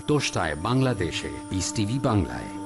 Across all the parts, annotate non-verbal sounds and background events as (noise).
তোষ্টায় বাংলাদেশে ইস টিভি বাংলায়।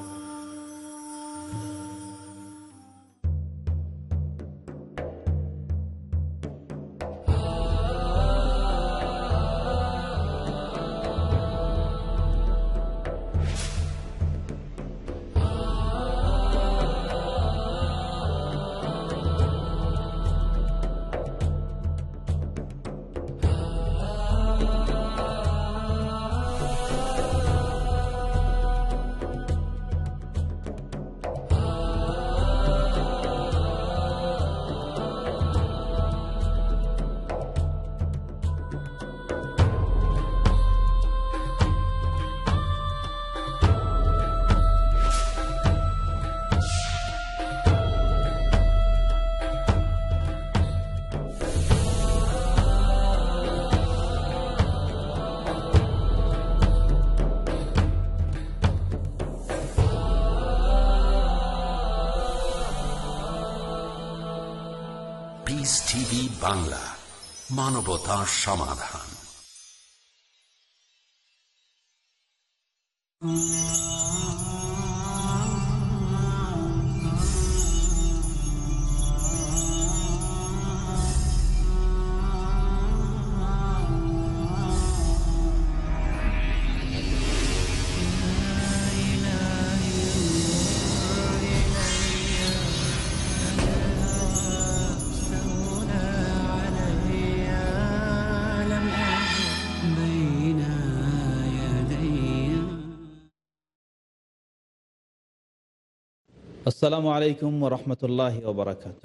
টিভি বাংলা মানবতার সমাধান আসসালামু আলাইকুম রহমতুল্লাহ ওবরাকাত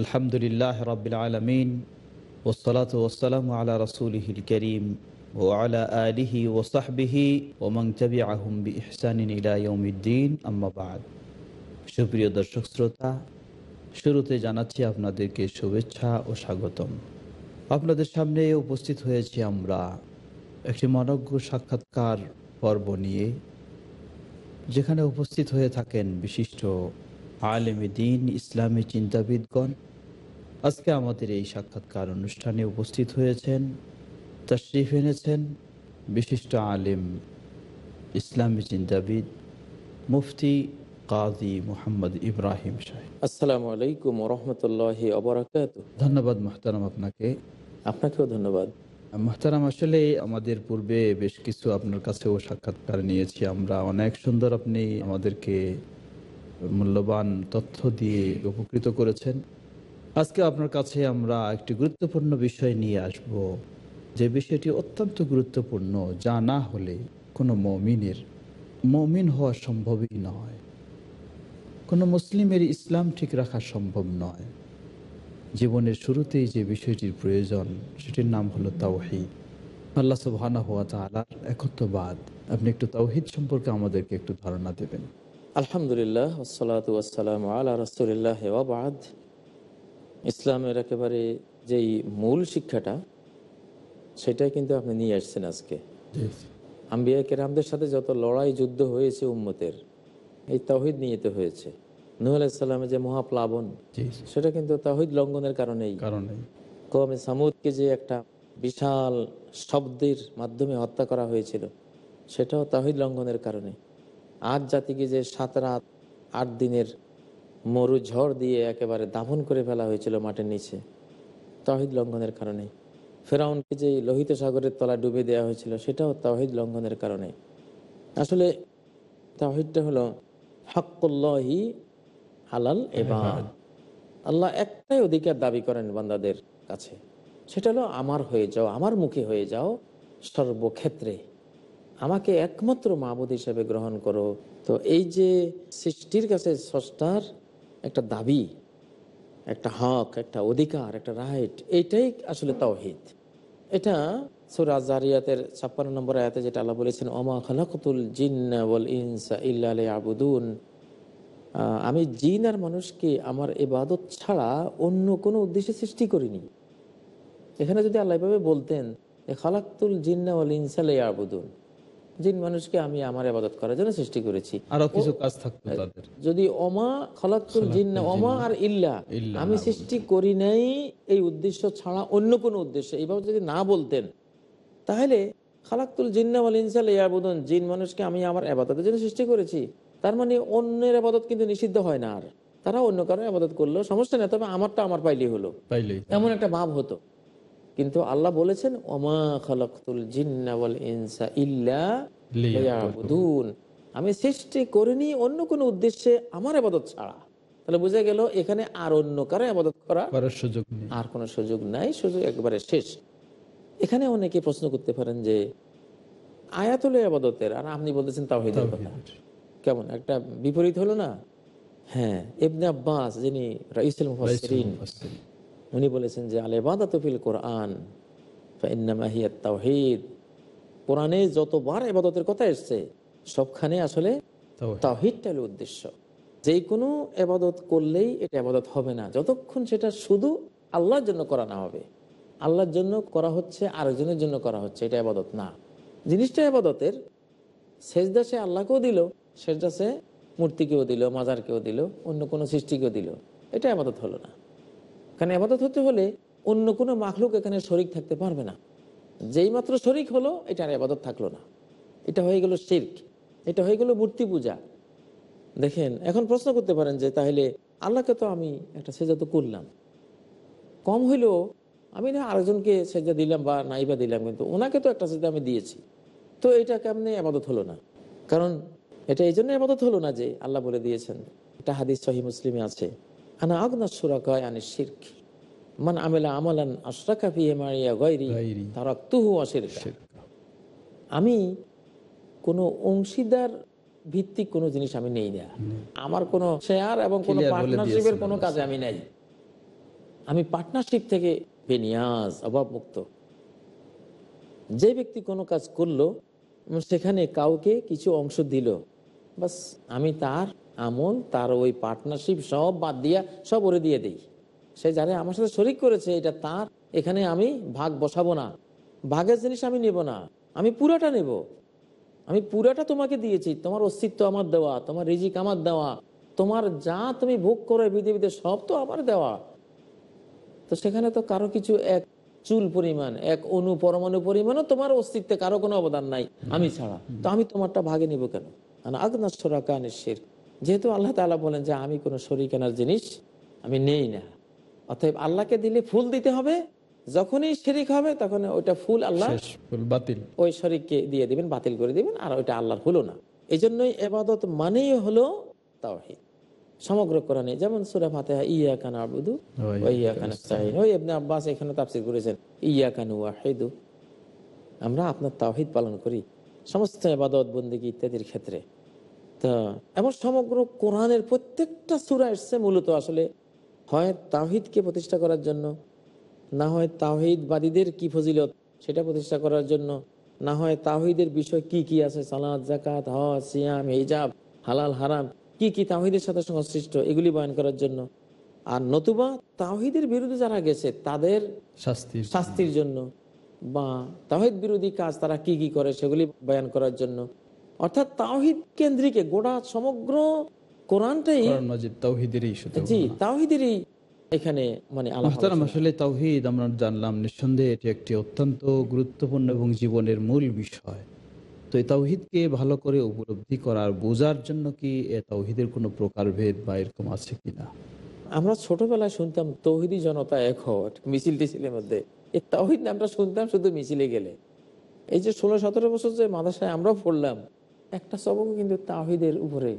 আলহামদুলিল্লাহ রবিল আলমিন ওসলাত ওসালাম আলা রসুলহিল করিম ও আলা আলিহি ওসাহবিহি ওমং তবি আহম বি ইহসানিন ইলাইউদ্দিন আম্মাবাদ সুপ্রিয় দর্শক শ্রোতা, শুরুতে জানাচ্ছি আপনাদেরকে শুভেচ্ছা ও স্বাগতম। আপনাদের সামনে উপস্থিত হয়েছি আমরা একটি মনজ্ঞ সাক্ষাৎকার পর্ব নিয়ে। যেখানে উপস্থিত হয়ে থাকেন বিশিষ্ট আলেমে দিন ইসলামী চিন্তাবিদগণ আজকে আমাদের এই সাক্ষাৎকার অনুষ্ঠানে উপস্থিত হয়েছেন তশরিফ এনেছেন বিশিষ্ট আলেম ইসলামী চিন্তাবিদ মুফতি কাজী মোহাম্মদ ইব্রাহিম সাহেব। আসসালামু আলাইকুম রহমতুল্লাহ ধন্যবাদ মোহতারাম আপনাকে। আপনাকেও ধন্যবাদ। মোহতারাম, আসলে আমাদের পূর্বে বেশ কিছু আপনার কাছেও সাক্ষাৎকার নিয়েছি। আমরা অনেক সুন্দর আপনি আমাদেরকে মূল্যবান তথ্য দিয়ে উপকৃত করেছেন। আজকে আপনার কাছে আমরা একটি গুরুত্বপূর্ণ বিষয় নিয়ে আসব। যে বিষয়টি অত্যন্ত গুরুত্বপূর্ণ, যা না হলে কোনো মমিনের, মমিন হওয়া সম্ভবই নয়। কোনো মুসলিমের ইসলাম ঠিক রাখা সম্ভব নয়। জীবনের শুরুতেই যে বিষয়টির প্রয়োজন সেটির নাম হলো তাওহিদ। আল্লাহ সুবহানা হুয়া তাআলার একত্ববাদ। আপনি একটু তাওহিদ সম্পর্কে আমাদেরকে একটু ধারণা দেবেন। আলহামদুলিল্লাহ আল্লাহ রসুলিল্লাহ ইসলামের একেবারে যেই মূল শিক্ষাটা সেটাই কিন্তু আপনি নিয়ে আসছেন আজকে। আম্বিয়া কেরামদের সাথে যত লড়াই যুদ্ধ হয়েছে উম্মতের এই তাহিদ নিয়ে তো হয়েছে। নুহ আলাইসাল্লামের যে মহাপ্লাবন সেটা কিন্তু তাহিদ লঙ্ঘনের কারণেই। কারণে কমে সামুদকে যে একটা বিশাল শব্দের মাধ্যমে হত্যা করা হয়েছিল সেটাও তাহিদ লঙ্ঘনের কারণে। আজ জাতিকে যে সাত রাত আট দিনের মরু ঝড় দিয়ে একেবারে দাফন করে ফেলা হয়েছিল মাটির নিচে তাহিদ লঙ্ঘনের কারণে। ফেরাউনকে যে লোহিত সাগরের তলা ডুবে দেওয়া হয়েছিল সেটাও তাহিদ লঙ্ঘনের কারণে। আসলে তাহিদটা হলো হাক্কুল্লাহি হালাল এবার আল্লাহ একটাই অধিকার দাবি করেন বান্দাদের কাছে। সেটা হলো আমার হয়ে যাও আমার মুখে হয়ে যাও সর্বক্ষেত্রে। আমাকে একমাত্র মাহবুদ হিসেবে গ্রহণ করো। তো এই যে সৃষ্টির কাছে স্রষ্টার একটা দাবি একটা হক একটা অধিকার একটা রাইট এইটাই আসলে তাওহিদ। এটা সুরা জারিয়াতের ছাপ্পান্ন নম্বর আয়াতে যেটা আল্লাহ বলেছেন ওমা খালাকুতুল জিন্না ওয়াল ইনসা ইল্লা আবুদুন আমি জিন আর মানুষকে আমার এবাদত ছাড়া অন্য কোনো উদ্দেশ্যে সৃষ্টি করিনি। এখানে যদি আল্লাহ এভাবে বলতেন খালাক্তুল জিন্না ওয়াল ইনসালে আবুদুন জিন মানুষকে আমি আমার আবাদত করার জন্য সৃষ্টি করেছি। আরও কিছু কাজ থাকতো তাদের। যদি অমা খালাক্তুল জিন্না অমা আর ইল্লা। আমি সৃষ্টি করি নাই এই উদ্দেশ্য ছাড়া অন্য কোনো উদ্দেশ্য। এইভাবে যদি না বলতেন তাহলে খালাক্তুল জিন্নাওয়াল ইনসাল ইয়াবুদন জিন মানুষকে আমি আমার আবাদতের জন্য সৃষ্টি করেছি। তার মানে অন্যের আবাদত কিন্তু নিষিদ্ধ হয় না আর। তারা অন্য কারও আবাদত করল সমস্যা নেই তবে আমারটা আমার পাইলেই হলো। এমন একটা ভাব হতো। কিন্তু আল্লাহ বলেছেন ওমা খালাক্তুল জিন্নাওয়াল ইনসা ইল্লা আমি সৃষ্টি করিনি অন্য কোনো উদ্দেশ্যে আমার আবাদত ছাড়া। তাহলে বোঝা গেল এখানে আর অন্য কারও আবাদত করা করার সুযোগ আর কোনো সুযোগ নাই সুযোগ একবারে শেষ। এখানে অনেকে প্রশ্ন করতে পারেন যে আয়াতুল আবাদতের আর আপনি বলতেছেন তাওহীদের কথা। কেমন? একটা বিপরীত হলো না? হ্যাঁ ইবনে আব্বাস যিনি রাইসুল মুফাসসিরিন উনি বলেছেন যে আল ইবাদাতু ফিল কোরআন তাওহীদ। কোরআনে যতবার ইবাদতের কথা এসেছে সবখানে আসলে তাওহীদ। তাওহীদটা হলো উদ্দেশ্য। যে কোনো এবাদত করলেই এটা এবাদত হবে না। যতক্ষণ সেটা শুধু আল্লাহর জন্য করা না হবে। আল্লাহর জন্য করা হচ্ছে আরেকজনের জন্য করা হচ্ছে এটা এবাদত না। জিনিসটা এবাদতের সেজদা সে আল্লাহকেও দিল সেজদা সে মূর্তিকেও দিল, মাজারকেও দিল, অন্য কোনো সৃষ্টিকেও দিল। এটা আবাদত হলো না। কারণ আবাদত হতে হলে অন্য কোনো মাখলুক এখানে শরিক থাকতে পারবে না। যেই মাত্র শরিক হলো এটা আর আবাদত থাকল না। এটা হয়ে গেল শির্ক, এটা হয়ে গেল মূর্তি পূজা। দেখেন, এখন প্রশ্ন করতে পারেন যে, তাহলে আল্লাহকে তো আমি একটা সেজা তো করলাম। কম হইলেও আমি না আরেকজনকে সেজা দিলাম বা নাইবা দিলাম, কিন্তু ওনাকে তো একটা সেজা আমি দিয়েছি। তো এটা কেমনি আবাদত হলো না? কারণ এটা এই জন্য আবাদত হলো না যে আল্লাহ বলে দিয়েছেন। এটা হাদিস সহি মুসলিমে আছে। আনা আগনা সুরাকায় আনি শির্ক। মান আমেলা আমালান আশরাকা ফিহে মারিয়া অশিরকা আমি কোনো অংশীদার ভিত্তিক কোনো জিনিস আমি নেই না। আমার কোনো শেয়ার এবং কোনো পার্টনারশিপের কোনো। কাজে আমি নাই। আমি পার্টনারশিপ থেকে বেনিয়াজ অভাবমুক্ত। যে ব্যক্তি কোনো কাজ করল সেখানে কাউকে কিছু অংশ দিল বাস আমি তার আমল, তার ওই পার্টনারশিপ সব বাদ দিয়া সব ওরে দিয়ে দিই। সে যারা আমার সাথে শরিক করেছে, এটা তার, এখানে আমি ভাগ বসাবো না। ভাগের জিনিস আমি নেব না, আমি পুরাটা নেব। আমি পুরাটা তোমাকে দিয়েছি, তোমার অস্তিত্ব আমার দেওয়া, তোমার রিজিক আমার দেওয়া, তোমার যা তুমি ভোগ করো পৃথিবীতে সব তো আমার দেওয়া। তো সেখানে তো কারও কিছু এক চুল পরিমাণ, এক অনু পরমাণু পরিমাণও তোমার অস্তিত্বে কারও কোনো অবদান নাই, আমি ছাড়া। তো আমি তোমারটা ভাগে নিব কেন? আগনাশ্বরাকানের যেহেতু আল্লাহ তাআলা বলেন যে আমি কোনো শরিকানার জিনিস আমি নেই না। অতএব আল্লাহকে দিলে ফুল দিতে হবে যখনই শিরিক হবে তখন ওইটা ফুল আল্লাহ বাতিল। ওই শরিককে দিয়ে দিবেন বাতিল করে দিবেন আর ওইটা আল্লাহর হলো না। এই জন্যই এবাদত মানেই হলো তাওহীদ। সমগ্র কোরআনে যেমন সুরা ফাতেহা ইয়া কান আবুদু ইয়া কান ওই ইবনে আব্বাস এখানে তাফসীর করেছেন ইয়া কান ওয়াহিদু আমরা আপনার তাওহিদ পালন করি। সমস্ত ইবাদত বন্দেগী ইত্যাদির ক্ষেত্রে। তা এমন সমগ্র কোরআনের প্রত্যেকটা সূরা এসছে মূলত আসলে হয় তাহিদকে প্রতিষ্ঠা করার জন্য না হয় তাহিদবাদীদের কি ফজিলত সেটা প্রতিষ্ঠা করার জন্য না হয় তাহিদের বিষয় কি কি আছে সালাদ জাকাত হজ সিয়াম হিজাব হালাল হারাম কি কি তাহিদের সাথে সংশ্লিষ্ট এগুলি বয়ন করার জন্য। আর নতুবা তাহিদের বিরুদ্ধে যারা গেছে তাদের শাস্তির জন্য। বা তাহিদ বিরোধী কাজ তারা কি কি করে সেগুলি বয়ান করার জন্য। অর্থাৎ তাওহিদ কেন্দ্রিকে গোটা সমগ্র কোরআনটাই জি তাওহিদেরই এখানে মানে। আসলে তাওহীদ আমরা জানলাম নিঃসন্দেহে এটি একটি অত্যন্ত গুরুত্বপূর্ণ এবং জীবনের মূল বিষয়। তো এই তাওহীদকে ভালো করে উপলব্ধি করার বোঝার জন্য কি এ তাওহীদের কোনো প্রকারভেদ বা এরকম আছে কিনা? আমরা ছোটবেলায় শুনতাম তৌহিদি জনতা এক মিছিল টিছিলের মধ্যে। এই তাওহিদ নামটা শুনতাম শুধু মিছিলে গেলে। এই যে ষোলো সতেরো বছর যে মাদ্রাসায় আমরা পড়লাম একটা সবক কিন্তু তাওহিদের উপরে।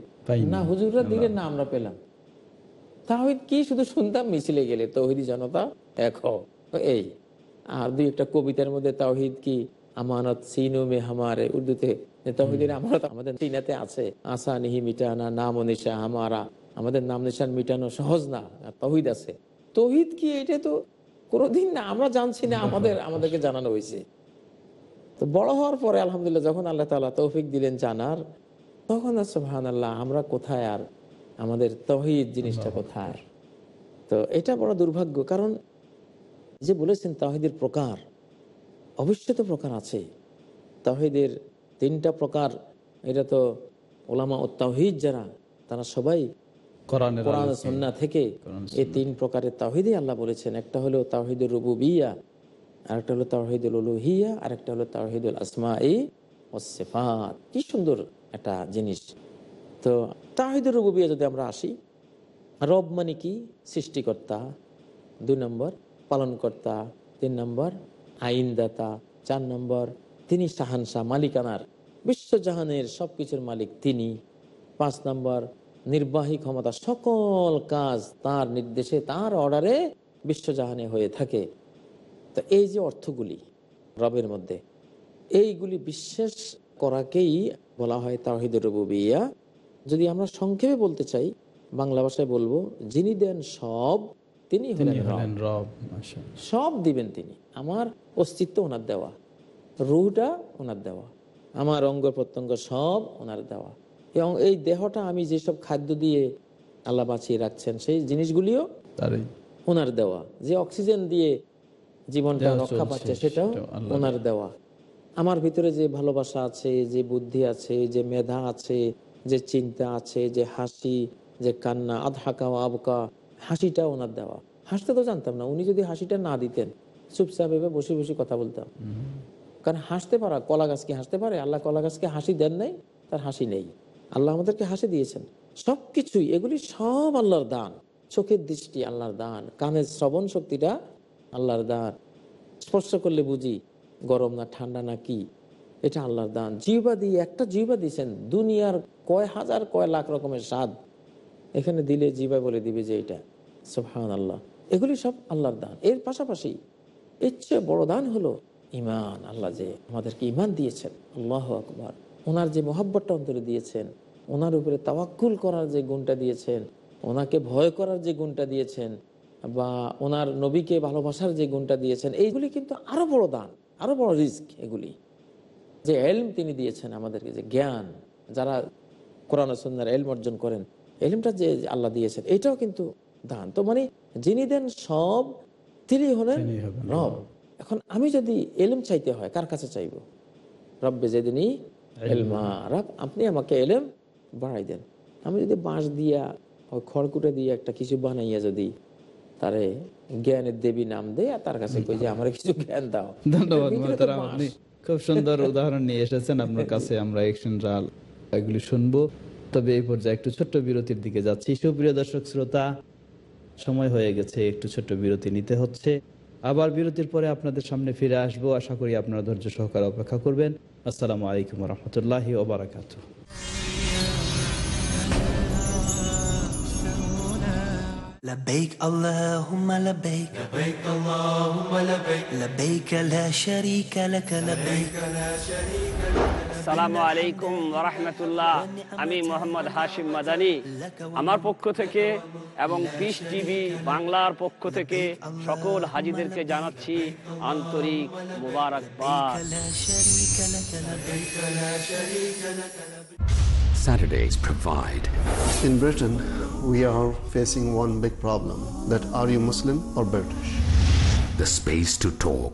না হুজুররা দিলেন না আমরা পেলাম। তাওহিদ কি শুধু শুনতাম মিছিলে গেলে? তৌহিদি জনতা এক এই। আর দুই একটা কবিতার মধ্যে তাওহিদ কি? আমানত সিনো মে হামারে উর্দুতে তৌহিদের আমানত আমাদের সিনাতে আছে। আসা নিহি মিটানা নাম নিশা হামারা আমাদের নাম নিশান মিটানো সহজ না তৌহিদ আছে। তহিদ কি? এটা তো কোনোদিন না আমরা জানছি না আমাদের আমাদেরকে জানানো হয়েছে। তো বড় হওয়ার পরে আলহামদুলিল্লাহ যখন আল্লাহ তাআলা তৌফিক দিলেন জানার তখন আর সুবহান আল্লাহ আমরা কোথায় আর আমাদের তহিদ জিনিসটা কোথায়? তো এটা বড় দুর্ভাগ্য কারণ যে বলেছেন তাহিদের প্রকার অবশ্যই তো প্রকার আছে। তাহিদের তিনটা প্রকার এটা তো ওলামা ও তাহিদ যারা তারা সবাই কোরআন। সন্না থেকে এই তিন প্রকারের তাহিদে আল্লাহ বলেছেন। একটা হলো তাহিদের রুবুবিয়া আরেকটা হলো তাওহিদুল উলুহিয়া আরেকটা হলো তাওহিদুল আসমা ই ওসেফাত কি সুন্দর একটা জিনিস। তো তাহিদুর রুবিয়া যদি আমরা আসি রব মানে কি? সৃষ্টিকর্তা দুই নম্বর পালনকর্তা তিন নম্বর আইনদাতা চার নম্বর তিনি শাহানশাহ মালিকানার। বিশ্বজাহানের সব কিছুর মালিক তিনি। পাঁচ নম্বর নির্বাহী ক্ষমতা সকল কাজ তার নির্দেশে তার অর্ডারে বিশ্বজাহানে হয়ে থাকে। তো এই যে অর্থগুলি রবের মধ্যে এইগুলি বিশ্বাস করাকেই বলা হয় তাহিদুর রবুবিয়া। যদি আমরা সংক্ষেপে বলতে চাই বাংলা ভাষায় বলব যিনি দেন সব তিনি হলেন রব। সব দিবেন তিনি। আমার অস্তিত্ব ওনার দেওয়া রুহটা ওনার দেওয়া আমার অঙ্গ প্রত্যঙ্গ সব ওনার দেওয়া। এবং এই দেহটা আমি যেসব খাদ্য দিয়ে আল্লাহ বাঁচিয়ে রাখছেন সেই জিনিসগুলিও ওনার দেওয়া। যে অক্সিজেন দিয়ে জীবনটা রক্ষা পাচ্ছে সেটাও ওনার দেওয়া। আমার ভিতরে যে ভালোবাসা আছে যে বুদ্ধি আছে যে মেধা আছে যে চিন্তা আছে যে হাসি যে কান্না আধহাকা আবকা হাসিটা ওনার দেওয়া। হাসতে তো জানতাম না উনি যদি হাসিটা না দিতেন চুপচাপ এভাবে বসে বসে কথা বলতাম। কারণ হাসতে পারা কলা গাছকে হাসতে পারে? আল্লাহ কলা গাছকে হাসি দেন নাই তার হাসি নেই। আল্লাহ আমাদেরকে হাসি দিয়েছেন। সব কিছুই এগুলি সব আল্লাহর দান। চোখের দৃষ্টি আল্লাহর দান, কানের শ্রবণ শক্তিটা আল্লাহর দান। স্পর্শ করলে বুঝি গরম না ঠান্ডা না কি, এটা আল্লাহর দান। জিহবা দিয়ে, একটা জিহবা দিয়েছেন, দুনিয়ার কয় হাজার, কয় লাখ রকমের স্বাদ। এখানে দিলে জিবা বলে দিবে যে এটা সুবহান আল্লাহ এগুলি সব আল্লাহর দান। এর পাশাপাশি এর চেয়ে বড় দান হলো ইমান। আল্লাহ যে আমাদেরকে ইমান দিয়েছেন। আল্লাহ আকবর। ওনার যে মহাব্বতটা অন্তরে দিয়েছেন ওনার উপরে তাওয়াক্কুল করার যে গুণটা দিয়েছেন ওনাকে ভয় করার যে গুণটা দিয়েছেন বা ওনার নবীকে ভালোবাসার যে গুণটা দিয়েছেন এইগুলি কিন্তু আরও বড় দান আরও বড় রিস্ক এগুলি। যে এলম তিনি দিয়েছেন আমাদেরকে যে জ্ঞান যারা কোরআন সন্ন্যার এলম অর্জন করেন এলমটা যে আল্লাহ দিয়েছেন এটাও কিন্তু দান। তো মানে যিনি দেন সব তিনি হলেন রব। এখন আমি যদি এলম চাইতে হয় কার কাছে চাইব? রব্বে যেদিনই এলমা রব আপনি আমাকে এলেম বাড়াই দেন। আমি যদি বাঁশ দিয়া খড়কুটে দিয়ে একটা কিছু বানাইয়া যদি তারে জ্ঞানের দেবী নাম দেয় আর তার কাছে কই যে আমার কিছু জ্ঞান দাও। (laughs) ধন্যবাদ খুব সুন্দর উদাহরণ নিয়ে এসেছেন। আপনার কাছে আমরা একশন রাল এগুলি শুনব। তবে এই পর্যায়ে একটু ছোট্ট বিরতির দিকে যাচ্ছি। সুপ্রিয় দর্শক শ্রোতা সময় হয়ে গেছে একটু ছোট্ট বিরতি নিতে হচ্ছে। আবার বিরতির পরে আপনাদের সামনে ফিরে আসব। আশা করি আপনারা ধৈর্য সহকারে অপেক্ষা করবেন। السلام عليكم ورحمة الله وبركاته. لبيك اللهم لبيك. لبيك اللهم لبيك. لبيك لا شريك لك. لبيك, لبيك لا شريك لك. আসসালামু আলাইকুম রহমতুল্লাহ আমি মোহাম্মদ হাশিম মাদানি আমার পক্ষ থেকে এবং পিস টিভি বাংলার পক্ষ থেকে সকল হাজিদেরকে জানাচ্ছি আন্তরিক মুবারকবাদ Saturdays provide. In Britain, we are facing one big problem that are you Muslim or British? The space to talk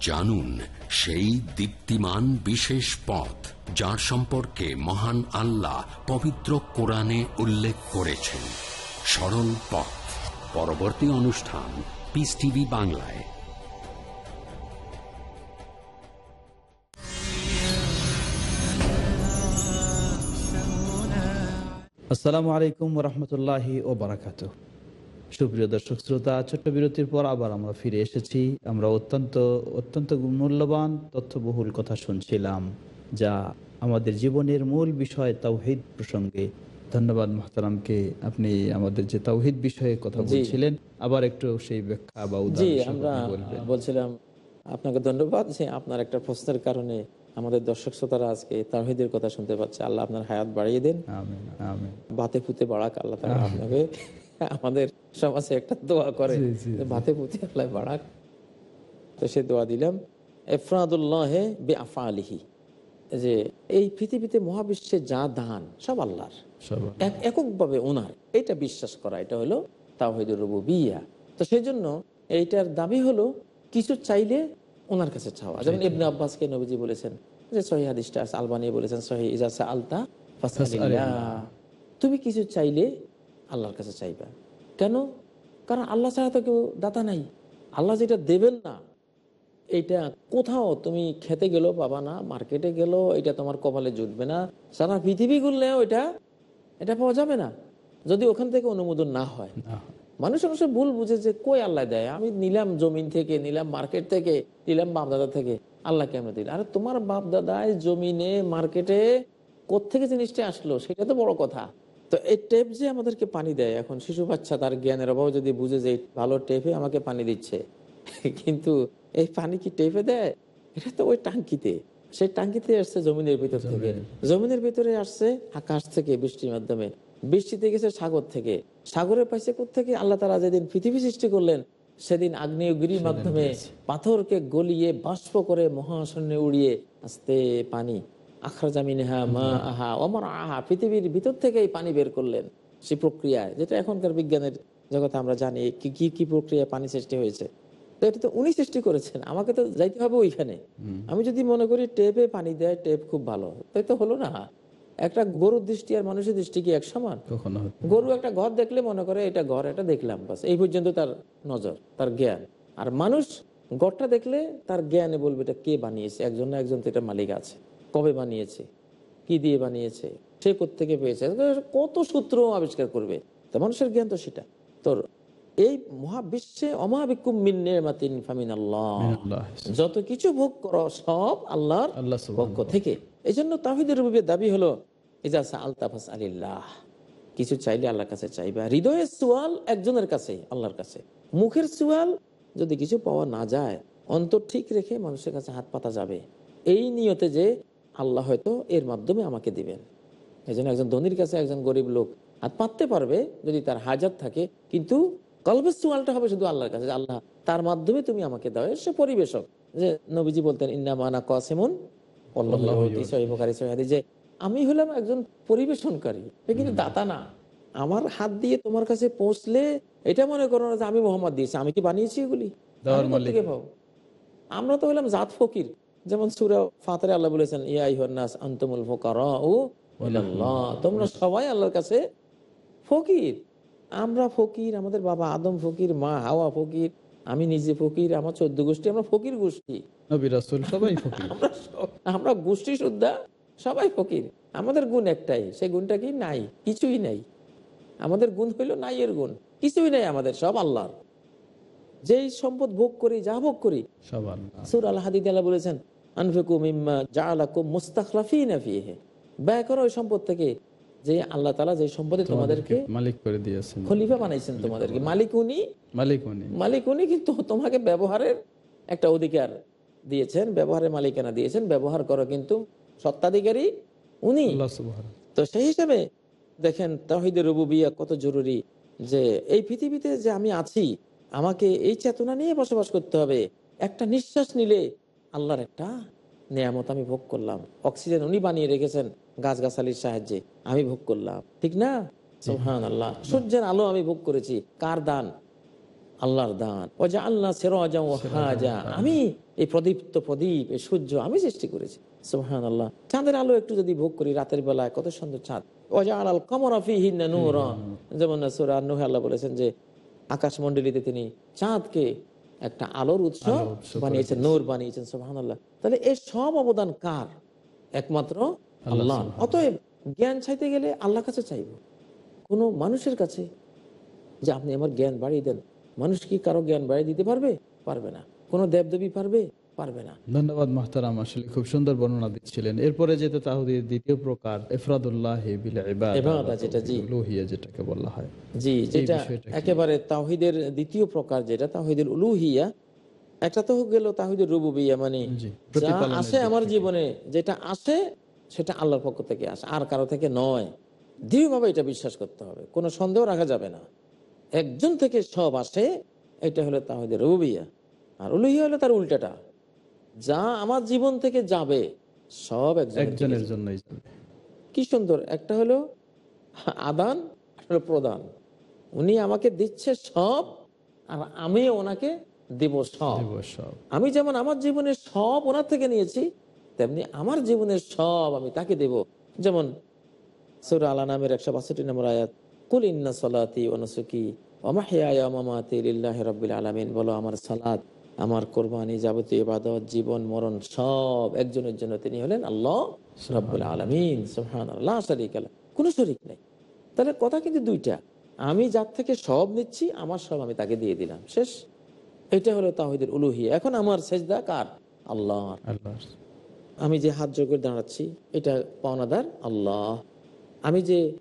জানুন সেই দীপ্তিমান বিশেষ পথ, যার সম্পর্কে মহান আল্লাহ পবিত্র কোরআনে উল্লেখ করেছেন। সরল পথ। পরবর্তী অনুষ্ঠান পিস টিভি বাংলায়। আসসালামু আলাইকুম রহমতুল্লাহি ও বারাকাত সুপ্রিয় দর্শক শ্রোতা ছোট্ট বিরতির পর আবার আমরা ফিরে এসেছি। আমরা অত্যন্ত অত্যন্ত মূল্যবান তথ্যবহুল কথা শুনছিলাম যা আমাদের জীবনের মূল বিষয় তাওহিদ প্রসঙ্গে। ধন্যবাদ মহতারামকে আপনি আমাদের যে তাওহিদ বিষয়ে কথা বলছিলেন আবার একটু সেই ব্যাখ্যা বা আমরা বলছিলাম আপনাকে ধন্যবাদ যে আপনার একটা প্রশ্নের কারণে আমাদের দর্শক শ্রোতারা আজকে তাহিদের কথা শুনতে পাচ্ছে। আল্লাহ আপনার হায়াত বাড়িয়ে দেন। বাতে পুঁতে বাড়াক আল্লাহ আপনাকে (laughs) আমাদের সমাজে একটা দোয়া করে। জি, যে আল্লাহ বাড়াক। তো সে দোয়া দিলাম। এফরাদুল্লাহ বে আফালিহি যে এই পৃথিবীতে মহাবিশ্বে যা দান সব আল্লাহর। এককভাবে ওনার এটা বিশ্বাস করা এটা হলো তাওহিদুর রুবুবিয়্যা তো সেই জন্য এইটার দাবি হলো কিছু চাইলে ওনার কাছে চাওয়া। যেমন ইবনে আব্বাসকে নবীজি বলেছেন যে সহি হাদিসটা আলবানি বলেছেন সহি ইজাসা আলতা তুমি কিছু চাইলে আল্লাহর কাছে চাইবা। কেন? কারণ আল্লাহ ছাড়া তো কেউ দাতা নাই। আল্লাহ যেটা দেবেন না এইটা কোথাও তুমি খেতে গেলো পাবা না মার্কেটে গেলো এটা তোমার কপালে জুটবে না সারা পৃথিবী ঘুরলেও এটা এটা পাওয়া যাবে না। যদি ওখান থেকে অনুমোদন না হয়। মানুষ অবশ্য ভুল বুঝে যে কই আল্লাহ দেয়? আমি নিলাম জমিন থেকে নিলাম মার্কেট থেকে নিলাম বাপ দাদা থেকে আল্লাহ কেমন দিল? আরে তোমার বাপ দাদায় জমিনে মার্কেটে কোত্থেকে জিনিসটা আসলো? সেটা তো বড় কথা। তো এই টেপ যে আমাদেরকে পানি দেয় এখন শিশু বাচ্চা তার জ্ঞানের অভাব যদি বুঝে যে ভালো টেপে আমাকে পানি দিচ্ছে কিন্তু এই পানি কি টেপে দেয়? এটা তো ওই টাঙ্কিতে। সেই টাঙ্কিতে আসছে জমিনের ভিতর থেকে। জমিনের ভিতরে। আসছে আকাশ থেকে বৃষ্টির মাধ্যমে। বৃষ্টিতে গেছে সাগর থেকে। সাগরে পাইছে থেকে আল্লাহ তারা যেদিন পৃথিবী সৃষ্টি করলেন সেদিন আগ্নেয়গিরির মাধ্যমে পাথরকে গলিয়ে বাষ্প করে মহাশূন্যে উড়িয়ে আস্তে পানি। আখরা জামিন হা মা আহা অমর আহা পৃথিবীর ভিতর থেকে এই পানি বের করলেন সেই প্রক্রিয়ায় যেটা এখনকার বিজ্ঞানের জগতে আমরা জানি কি কি কি প্রক্রিয়ায় পানি সৃষ্টি হয়েছে। তো এটা তো উনি সৃষ্টি করেছেন আমাকে তো যাইতে হবে ওইখানে। আমি যদি মনে করি টেপে পানি দেয় টেপ খুব ভালো। তাই তো হলো না? একটা গরুর দৃষ্টি আর মানুষের দৃষ্টি কি এক সমান গরু একটা ঘর দেখলে মনে করে এটা ঘর এটা দেখলাম বাস। এই পর্যন্ত তার নজর তার জ্ঞান। আর মানুষ ঘরটা দেখলে তার জ্ঞানে বলবে এটা কে বানিয়েছে? একজন না একজন তো এটা মালিক আছে। কবে বানিয়েছে? কি দিয়ে বানিয়েছে? সে থেকে পেয়েছে? কত সূত্র আবিষ্কার করবে? তো মানুষের জ্ঞান তো সেটা। তোর এই মহাবিশ্বে। যত কিছু ভোগ করো সব আল্লাহর আল্লাহ পক্ষ থেকে। এই জন্য তাহিদের দাবি হলো আলতাফাস আলিল্লাহ কিছু চাইলে আল্লাহর কাছে চাইবা। হৃদয়ের সোয়াল একজনের কাছে আল্লাহর কাছে। মুখের সোয়াল যদি কিছু পাওয়া না যায় অন্তর ঠিক রেখে মানুষের কাছে হাত পাতা যাবে। এই নিয়তে যে আল্লাহ হয়তো এর মাধ্যমে আমাকে দিবেন। এই জন্য একজন ধনির কাছে একজন গরিব লোক হাত পাততে পারবে যদি তার হাজার থাকে কিন্তু কলবের সোয়ালটা হবে শুধু আল্লাহর কাছে আল্লাহ তার মাধ্যমে তুমি আমাকে দাও। সে পরিবেশক যে নবীজি বলতেন ইন্নামানা কাসিমুন। যে আমি হলাম একজন পরিবেশনকারী। কিন্তু দাতা না। আমার হাত দিয়ে তোমার কাছে পৌঁছলে এটা মনে করো না যে আমি মোহাম্মদ দিয়েছি আমি কি বানিয়েছি এগুলি? পাবো? আমরা তো হলাম জাত ফকির। যেমন সুরা ফাতারে আল্লাহ বলেছেন ইয়াই হন্নাস আন্তমুল ফোকারা। তোমরা সবাই আল্লাহর কাছে ফকির। আমরা ফকির আমাদের বাবা আদম ফকির মা হাওয়া ফকির আমি নিজে ফকির আমার চোদ্দ গোষ্ঠী আমরা ফকির গোষ্ঠী। সবাই (laughs) ফকির। আমরা গোষ্ঠী শুদ্ধা সবাই ফকির। আমাদের গুণ একটাই সেই গুণটা কি? নাই কিছুই নাই। আমাদের গুণ হইল নাই এর গুণ কিছুই নাই আমাদের সব আল্লাহর। যেই সম্পদ ভোগ করি যা ভোগ করি। সুর আল্লাহ বলেছেন আনফিকু মিম্মা জাআলাকুম মুস্তাখলাফিনা ফিহি। ব্যয় করো ওই সম্পদ থেকে। যে আল্লাহ তাআলা যে সম্পদে তোমাদেরকে মালিক করে দিয়েছেন। খলিফা বানাইছেন তোমাদেরকে। মালিক উনি মালিক উনি। মালিক উনি কিন্তু তোমাকে ব্যবহারের একটা অধিকার দিয়েছেন। ব্যবহারের মালিকানা দিয়েছেন। ব্যবহার করো কিন্তু সত্ত্বাধিকারী উনি। তো সেই হিসাবে দেখেন তাহিদের রুবুবিয়া কত জরুরি যে এই পৃথিবীতে যে আমি আছি আমাকে এই চেতনা নিয়ে বসবাস করতে হবে। একটা নিঃশ্বাস নিলে আল্লাহর একটা নিয়ামত আমি ভোগ করলাম। অক্সিজেন উনি বানিয়ে রেখেছেন গাছগাছালির সাহায্যে, আমি ভোগ করলাম। ঠিক না? সুহান আল্লাহ সূর্যের আলো আমি ভোগ করেছি। কার দান? আল্লাহর দান। ও যা আল্লাহ আমি এই প্রদীপ্ত প্রদীপ, এই সূর্য আমি সৃষ্টি করেছি। সুহান আল্লাহ চাঁদের আলো একটু যদি ভোগ করি রাতের বেলায়, কত সুন্দর চাঁদ। ও যা আল কমর যেমন সুরা নুহে আল্লাহ বলেছেন যে আকাশ মন্ডলীতে তিনি চাঁদকে একটা আলোর উৎস বানিয়েছেন নূর বানিয়েছেন সোহান তাহলে এই সব অবদান কার? একমাত্র আল্লাহ অতএব জ্ঞান চাইতে গেলে আল্লাহ কাছে চাইব। কোনো মানুষের কাছে যে আপনি আমার জ্ঞান বাড়িয়ে দেন মানুষ কি কারও জ্ঞান বাড়িয়ে দিতে পারবে? পারবে না। কোনো দেবদেবী পারবে? পারবে না। ধন্যবাদ মাহতারাম আসলে খুব সুন্দর বর্ণনা দিচ্ছিলেন। এরপরে যেতে তাহুদের দ্বিতীয় প্রকার এফরাদুল্লাহ যেটা, জি। যেটাকে বলা হয়। জি যেটা একেবারে তাহিদের দ্বিতীয় প্রকার যেটা তাহিদের উলুহিয়া একটা তো গেল তাহিদের রুবুবিয়া মানে যা আসে আমার জীবনে যেটা আসে সেটা আল্লাহর পক্ষ থেকে আসে আর কারও থেকে নয়। দৃঢ়ভাবে এটা বিশ্বাস করতে হবে কোনো সন্দেহ রাখা যাবে না। একজন থেকে সব আসে এটা হলো তাহিদের রুবুবিয়া আর উলুহিয়া হলো তার উল্টাটা। যা আমার জীবন থেকে যাবে সব একজনের যাবে। কি সুন্দর একটা হলো আদান হলো প্রদান। উনি আমাকে দিচ্ছে সব আর আমি ওনাকে দেব সব। আমি যেমন আমার জীবনের সব ওনার থেকে নিয়েছি তেমনি আমার জীবনের সব আমি তাকে দেব। যেমন সুর আলা নামের একশো বাষট্টি নম্বর আয়াত কুল ইন্না সলাতি অনুসুকি অমাহিয়া মামাতি লিল্লাহ রব্বিল আলমিন বলো আমার সালাত আমার কোরবানি যাবতীয় ইবাদত জীবন মরণ সব একজনের জন্য তিনি হলেন আল্লাহ রব্বুল আলমিন সুহান আল্লাহ শরিক আল্লাহ কোনো শরিক নেই। তাহলে কথা কিন্তু দুইটা। আমি যার থেকে সব নিচ্ছি আমার সব আমি তাকে দিয়ে দিলাম। শেষ। এটা হলো তাহিদের উলুহিয়া। এখন আমার সেজদা কার? আল্লাহ আমি যে হাত জোর করে দাঁড়াচ্ছি এটা পাওনাদার আল্লাহ। আমি যে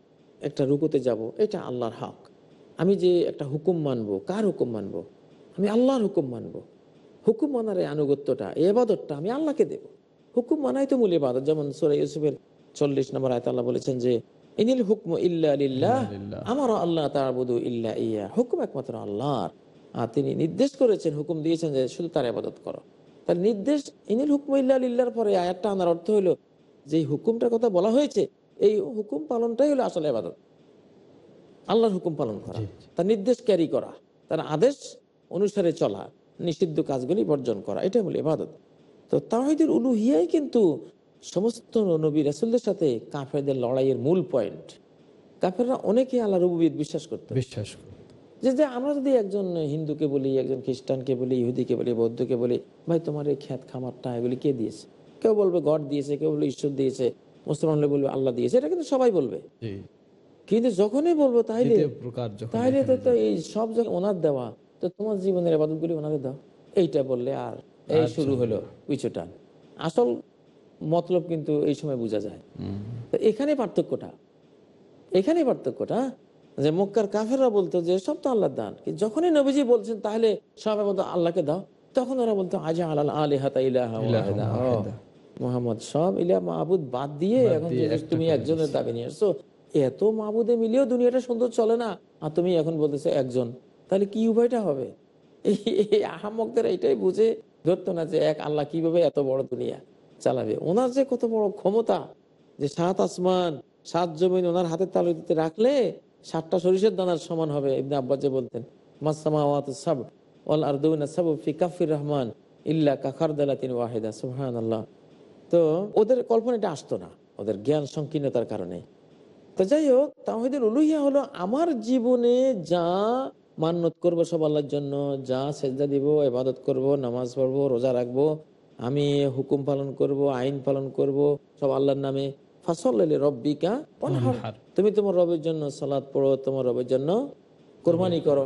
একটা রুকুতে যাব এটা আল্লাহর হক। আমি যে একটা হুকুম মানবো কার হুকুম মানবো? আমি আল্লাহর হুকুম মানবো। হুকুম মানার এই আনুগত্যটা এই আবাদতটা আমি আল্লাহকে দেব। হুকুম মানাই তো মূল ইবাদত। যেমন সুরা ইউসুফের চল্লিশ নম্বর আয়ত আল্লাহ বলেছেন যে ইনিল হুকম ইল্লা লিল্লাহ। আমার আল্লাহ তারবুদু ইল্লা ইয়া। হুকুম একমাত্র আল্লাহর। আর তিনি নির্দেশ করেছেন হুকুম দিয়েছেন যে শুধু তার আবাদত করো। তার নির্দেশ ইনিল হুকম ইল্লা লিল্লার পরে আয়াতটা আনার অর্থ হলো যে হুকুমটার কথা বলা হয়েছে এই হুকুম পালনটাই হলো আসলে আবাদত আল্লাহর হুকুম পালন করা। তার নির্দেশ ক্যারি করা। তার আদেশ অনুসারে চলা। নিষিদ্ধ কাজগুলি বর্জন করা এটাই মূল ইবাদত। তো তাহিদের উলুহিয়াই কিন্তু সমস্ত নবী রাসুলদের সাথে কাফেরদের লড়াইয়ের মূল পয়েন্ট। কাফেররা অনেকে আল্লাহ রবুবিদ বিশ্বাস করতো। বিশ্বাস যে যে আমরা যদি একজন হিন্দুকে বলি একজন খ্রিস্টানকে বলি ইহুদিকে বলি বৌদ্ধকে বলি ভাই তোমার এই খ্যাত খামারটা এগুলি কে দিয়েছে? কেউ বলবে গড দিয়েছে। কেউ বলবে ঈশ্বর দিয়েছে। মুসলমান বলবে আল্লাহ দিয়েছে। এটা কিন্তু সবাই বলবে। কিন্তু যখনই বলব তাইলে দ্বিতীয় প্রকার যখন তাহলে তো তো এই সব যখন ওনার দেওয়া তো তোমার জীবনের আবাদতগুলি ওনাদের দাও। এইটা বললে আর এই শুরু হলো পিছুটান আসল মতলব কিন্তু এই সময় বোঝা যায়। তো এখানে পার্থক্যটা। এখানে পার্থক্যটা যে মক্কার কাফেররা বলতো যে সব তো আল্লাহর দান। যখনই নবীজি বলছেন তাহলে সব আবাদত আল্লাহকে দাও। তখন ওরা বলতো আজা আল্লাহ আলিহাতা ইলাহা মোহাম্মদ সব ইলা মাহবুদ বাদ দিয়ে এখন তুমি একজনের দাবি নিয়ে আসছো এত মাহবুদে মিলিয়েও দুনিয়াটা সুন্দর চলে না? আর তুমি এখন বলতেছো একজন। তাহলে কি উভয়টা হবে? আহামকদের এটাই বুঝে ধরতো না যে এক আল্লাহ কীভাবে এত বড় দুনিয়া চালাবে। ওনার যে কত বড় ক্ষমতা, যে সাত আসমান, সাত জমিন ওনার হাতের দিতে রাখলে সাতটা সরিষের দানার সমান হবে, ইবনে আব্বাস যে বলতেন মাসামাওয়াত সাব ওয়াল আরদুনা সাবু ফি কাফির রহমান ইল্লা কাখারদালাতিন তো ওদের কল্পনা এটা আসতো না, ওদের জ্ঞান সংকীর্ণতার কারণে। তো যাই হোক তাহিদুল উলুহিয়া হলো, আমার জীবনে যা মান্যত করব সব আল্লাহর জন্য যা সেজদা দিব এবাদত করব নামাজ পড়ব রোজা রাখব আমি হুকুম পালন করব আইন পালন করব সব আল্লাহর নামে। ফসল রব্বিকা তুমি তোমার রবের জন্য সালাদ পড়ো তোমার রবের জন্য কোরবানি করো।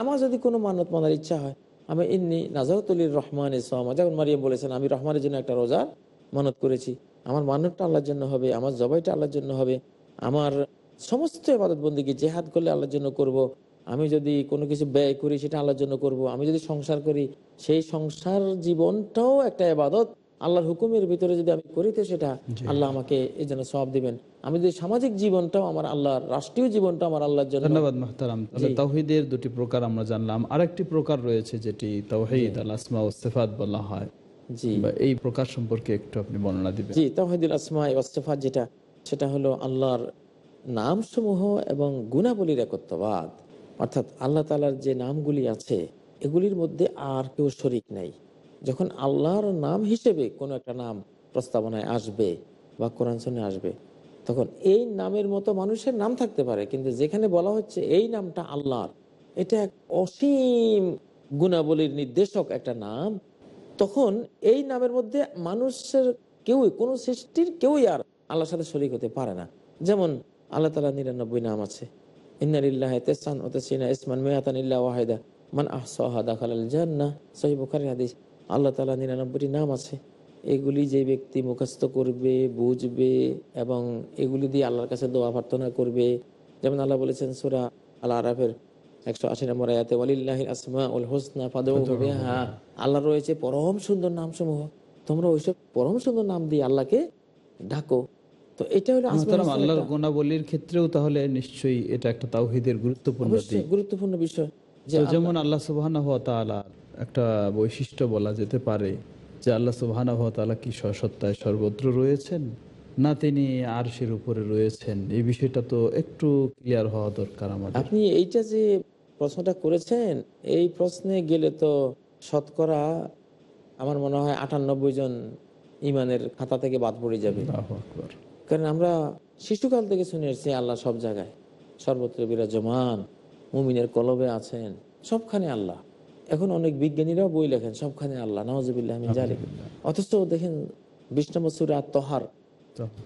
আমার যদি কোনো মানত মানার ইচ্ছা হয় আমি ইন্নি নাজারতুলির রহমান ইসলামা যেমন মারিয়াম বলেছেন আমি রহমানের জন্য একটা রোজার মানত করেছি। আমার মানবটা আল্লাহর জন্য হবে আমার জবাইটা আল্লাহর জন্য হবে। আমার সমস্ত ইবাদত বন্দিকে জেহাদ করলে আল্লাহর জন্য করব। আমি যদি কোনো কিছু ব্যয় করি সেটা আল্লাহর জন্য করব। আমি যদি সংসার করি সেই সংসার জীবনটাও একটা ইবাদত। আল্লাহর হুকুমের ভিতরে যদি আমি করি তো সেটা আল্লাহ আমাকে এই জন্য সব দিবেন। আমি যদি সামাজিক জীবনটাও আমার আল্লাহর রাষ্ট্রীয় জীবনটা আমার আল্লাহর জন্য ধন্যবাদ মাহতারাম। তাহলে তাওহিদের দুটি প্রকার আমরা জানলাম। আরেকটি প্রকার রয়েছে যেটি তাওহিদ আল আসমা ও সিফাত বলা হয়। জি। এই প্রকার সম্পর্কে একটু আপনি বর্ণনা দিবেন। জি তাহিদুল আসমা ওয়াস্তেফাত যেটা সেটা হলো আল্লাহর নামসমূহ এবং গুণাবলীর একত্ববাদ। অর্থাৎ আল্লাহ তালার যে নামগুলি আছে, এগুলির মধ্যে আর কেউ শরিক নাই। যখন আল্লাহর নাম হিসেবে কোনো একটা নাম প্রস্তাবনায় আসবে বা কোরআন শুনে আসবে, তখন এই নামের মতো মানুষের নাম থাকতে পারে। কিন্তু যেখানে বলা হচ্ছে এই নামটা আল্লাহর, এটা এক অসীম গুণাবলীর নির্দেশক একটা নাম, তখন এই নামের মধ্যে মানুষের কেউই, কোনো সৃষ্টির কেউই আর আল্লাহর সাথে শরিক হতে পারে না। যেমন আল্লাহ তালা নিরানব্বই নাম আছে। ইন্নারিল্লাহ তেসান ও তেসিনা ইসমান মেয়াতান ইল্লা ওয়াহিদা মান আহসাহা দাখাল জান্নাহ সহি বুখারী হাদিস আল্লাহ তালা নিরানব্বইটি নাম আছে। এগুলি যে ব্যক্তি মুখস্থ করবে বুঝবে এবং এগুলি দিয়ে আল্লাহর কাছে দোয়া প্রার্থনা করবে। যেমন আল্লাহ বলেছেন সুরা আল্লাহ আরাফের একশো আশি নম্বর আয়াতে ওয়ালিল্লাহ আসমা উল হোসনা আল্লাহ রয়েছে পরম সুন্দর নাম সমূহ তোমরা ওইসব পরম সুন্দর নাম দিয়ে আল্লাহকে ডাকো। তো এটা হলো আল্লাহর গুণাবলীর ক্ষেত্রেও তাহলে নিশ্চয়ই এটা একটা তাওহিদের গুরুত্বপূর্ণ গুরুত্বপূর্ণ বিষয় যে তো আল্লাহ- যেমন আল্লাহ একটা বৈশিষ্ট্য বলা যেতে পারে যে আল্লাহ কি সত্তায় সর্বত্র রয়েছেন না তিনি আরশের উপরে রয়েছেন? এই বিষয়টা তো একটু ক্লিয়ার হওয়া দরকার আমাদের। আপনি এইটা যে প্রশ্নটা করেছেন এই প্রশ্নে গেলে তো শতকরা আমার মনে হয় আটানব্বই জন ইমানের খাতা থেকে বাদ পড়ে যাবে। কারণ আমরা শিশুকাল থেকে শুনে এসেছি আল্লাহ সব জায়গায়। সর্বত্র বিরাজমান মুমিনের কলবে আছেন সবখানে আল্লাহ। এখন অনেক বিজ্ঞানীরাও বই লেখেন সবখানে আল্লাহ নওয়াজবিল্লাহ আমি জানি অথচ দেখেন বিশ নম্বর সুরা তহার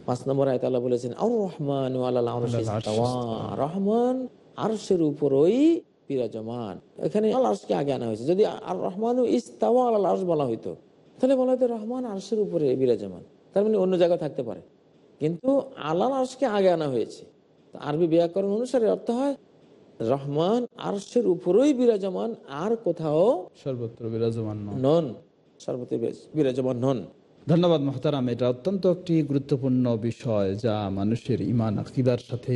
পাঁচ নম্বর আয়ত আল্লাহ বলেছেন আর রহমান রহমান আরশের উপরই বিরাজমান। এখানে আল আরশকে আগে আনা হয়েছে। যদি আর রহমান ইস্তাওয়া আল আরশ বলা হইতো তাহলে বলা হতো রহমান আরশের উপরে বিরাজমান। তার মানে অন্য জায়গায় থাকতে পারে। কিন্তু আল্লাহ আরশকে আগে আনা হয়েছে। আরবি ব্যাকরণ অনুসারে অর্থ হয় রহমান আরশের উপরেই বিরাজমান আর কোথাও সর্বত্র বিরাজমান নন। সর্বত্র বিরাজমান নন। ধন্যবাদ মহতারাম এটা অত্যন্ত একটি গুরুত্বপূর্ণ বিষয় যা মানুষের ইমান আকিদার সাথে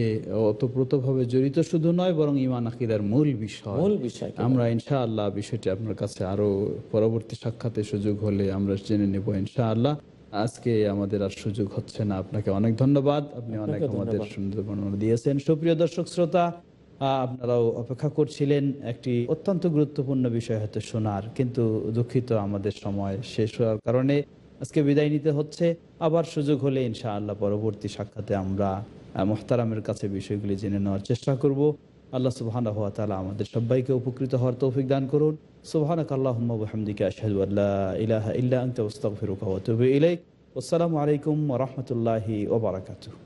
ওতপ্রোতভাবে জড়িত। শুধু নয় বরং ইমান আকিদার মূল বিষয়। মূল বিষয় আমরা ইনশাআল্লাহ বিষয়টি আপনার কাছে আরও পরবর্তী সাক্ষাতে সুযোগ হলে আমরা জেনে নেব ইনশাআল্লাহ। আজকে আমাদের আর সুযোগ হচ্ছে না। আপনাকে অনেক ধন্যবাদ। আপনি অনেক আমাদের সুন্দর বর্ণনা দিয়েছেন। সুপ্রিয় দর্শক শ্রোতা আপনারাও অপেক্ষা করছিলেন একটি অত্যন্ত গুরুত্বপূর্ণ বিষয় হয়তো শোনার কিন্তু দুঃখিত আমাদের সময় শেষ হওয়ার কারণে আজকে বিদায় নিতে হচ্ছে। আবার সুযোগ হলে ইনশাআল্লাহ পরবর্তী সাক্ষাতে আমরা মোহতারামের কাছে বিষয়গুলি জেনে নেওয়ার চেষ্টা করব। আল্লাহ সুবহানাহু ওয়া তাআলা আমাদের সবাইকে উপকৃত হওয়ার তৌফিক দান করুন সুবহানাক আল্লাহুম্মা ওয়া বিহামদিকা আশহাদু আল্লা ইলাহা ইল্লা আনতা আস্তাগফিরুকা ওয়া আতুবু ইলাইক আসসালামু আলাইকুম ওয়া রাহমাতুল্লাহি ওয়া বারাকাতুহু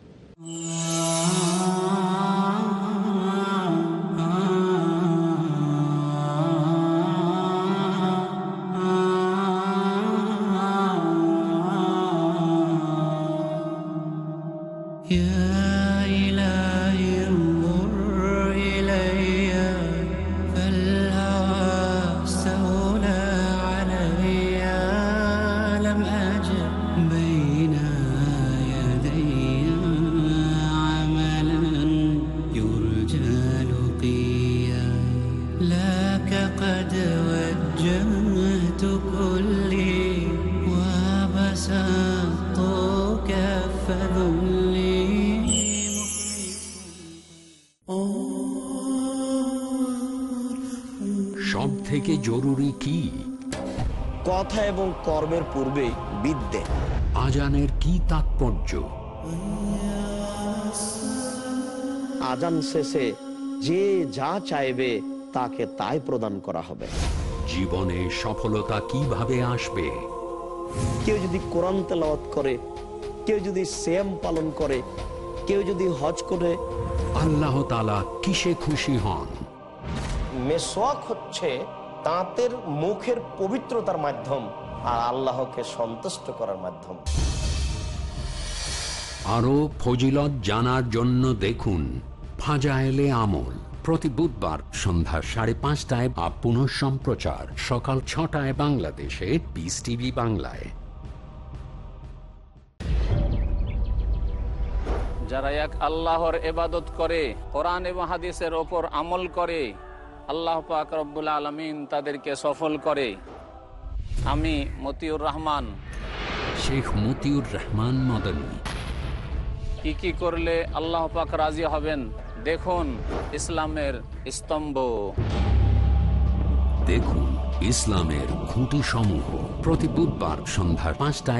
পূর্বে বিদ্যে। আজানের কি তাৎপর্য? আজান শেষে যে যা চাইবে তাকে তাই প্রদান করা হবে। জীবনে সফলতা কীভাবে আসবে? কেউ যদি কোরআন তেলাওয়াত করে কেউ যদি শ্যাম পালন করে কেউ যদি হজ করে। আল্লাহ তালা কিসে খুশি হন? মেসোয়াক হচ্ছে তাঁতের মুখের পবিত্রতার মাধ্যম। আর আল্লাহকে সন্তুষ্ট করার মাধ্যম। আরও ফজিলত জানার জন্য দেখুন ফাজায়েলে আমল। প্রতি বুধবার সন্ধ্যা সাড়ে পাঁচটায় বা পুনঃ সম্প্রচার সকাল ছটায় বাংলাদেশে পিস টিভি বাংলায়। যারা এক আল্লাহর এবাদত করে কোরআন এবং হাদিসের ওপর আমল করে আল্লাহ পাক রব্বুল আলমিন তাদেরকে সফল করে। আমি মতিউর রহমান। শেখ মতিউর রহমান মদনী। কি কি করলে আল্লাহ পাক রাজি হবেন? দেখুন ইসলামের স্তম্ভ। দেখুন ইসলামের খুঁটি সমূহ প্রতি বুধবার সন্ধ্যার পাঁচটায়